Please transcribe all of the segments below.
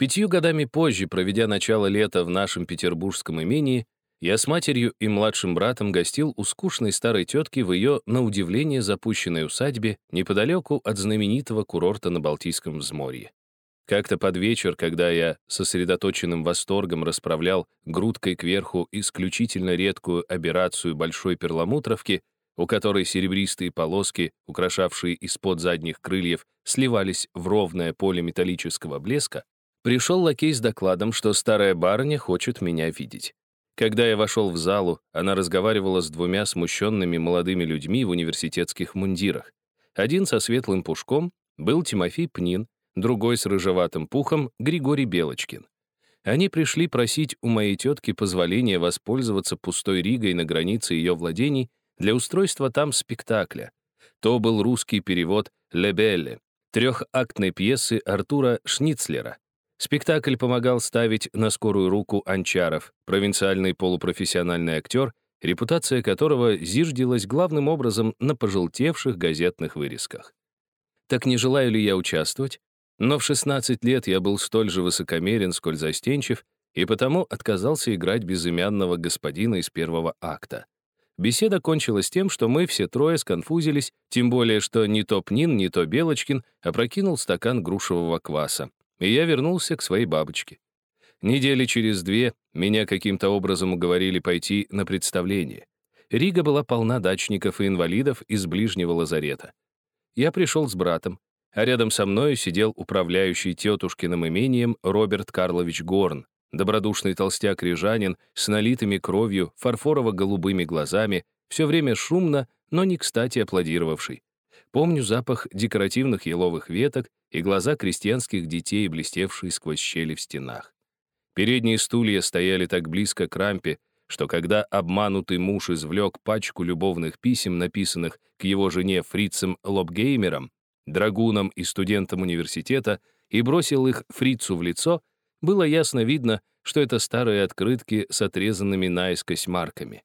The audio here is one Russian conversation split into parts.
Пятью годами позже, проведя начало лета в нашем петербургском имении, я с матерью и младшим братом гостил у скучной старой тетки в ее, на удивление, запущенной усадьбе неподалеку от знаменитого курорта на Балтийском взморье. Как-то под вечер, когда я сосредоточенным восторгом расправлял грудкой кверху исключительно редкую аберрацию большой перламутровки, у которой серебристые полоски, украшавшие из-под задних крыльев, сливались в ровное поле металлического блеска, пришел лакей с докладом, что старая барыня хочет меня видеть. Когда я вошел в залу, она разговаривала с двумя смущенными молодыми людьми в университетских мундирах. Один со светлым пушком был Тимофей Пнин, другой с рыжеватым пухом — Григорий Белочкин. Они пришли просить у моей тетки позволения воспользоваться пустой Ригой на границе ее владений для устройства там спектакля. То был русский перевод «Лебелле», трехактной пьесы Артура Шницлера. Спектакль помогал ставить на скорую руку Анчаров, провинциальный полупрофессиональный актер, репутация которого зиждилась главным образом на пожелтевших газетных вырезках. Так не желаю ли я участвовать? Но в 16 лет я был столь же высокомерен, сколь застенчив, и потому отказался играть безымянного господина из первого акта. Беседа кончилась тем, что мы все трое сконфузились, тем более, что ни то Пнин, ни то Белочкин опрокинул стакан грушевого кваса и я вернулся к своей бабочке. Недели через две меня каким-то образом уговорили пойти на представление. Рига была полна дачников и инвалидов из ближнего лазарета. Я пришел с братом, а рядом со мною сидел управляющий тетушкиным имением Роберт Карлович Горн, добродушный толстяк-рижанин с налитыми кровью, фарфорово-голубыми глазами, все время шумно, но не кстати аплодировавший. Помню запах декоративных еловых веток и глаза крестьянских детей, блестевшие сквозь щели в стенах. Передние стулья стояли так близко к рампе, что когда обманутый муж извлек пачку любовных писем, написанных к его жене фрицем Лобгеймером, драгуном и студентом университета, и бросил их фрицу в лицо, было ясно видно, что это старые открытки с отрезанными наискось марками.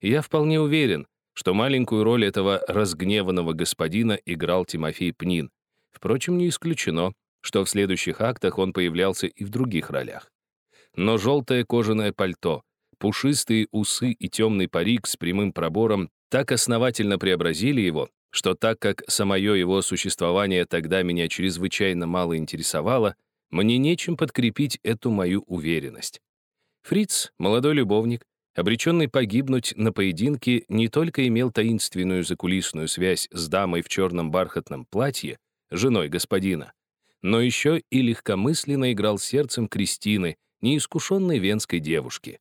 Я вполне уверен, что маленькую роль этого разгневанного господина играл Тимофей Пнин. Впрочем, не исключено, что в следующих актах он появлялся и в других ролях. Но желтое кожаное пальто, пушистые усы и темный парик с прямым пробором так основательно преобразили его, что так как самое его существование тогда меня чрезвычайно мало интересовало, мне нечем подкрепить эту мою уверенность. Фриц, молодой любовник, обреченный погибнуть на поединке, не только имел таинственную закулисную связь с дамой в черном бархатном платье, женой господина, но еще и легкомысленно играл сердцем Кристины, неискушенной венской девушки.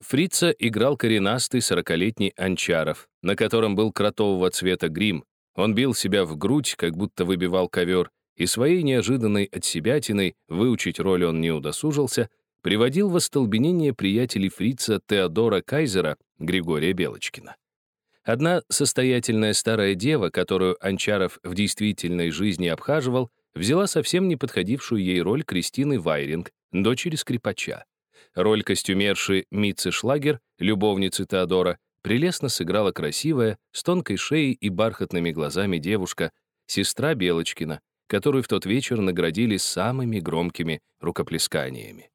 Фрица играл коренастый сорокалетний Анчаров, на котором был кротового цвета грим. Он бил себя в грудь, как будто выбивал ковер, и своей неожиданной отсебятиной выучить роль он не удосужился — приводил в остолбенение приятелей фрица Теодора Кайзера Григория Белочкина. Одна состоятельная старая дева, которую Анчаров в действительной жизни обхаживал, взяла совсем не подходившую ей роль Кристины Вайринг, дочери скрипача. Роль костюмерши Митцы Шлагер, любовницы Теодора, прелестно сыграла красивая, с тонкой шеей и бархатными глазами девушка, сестра Белочкина, которую в тот вечер наградили самыми громкими рукоплесканиями.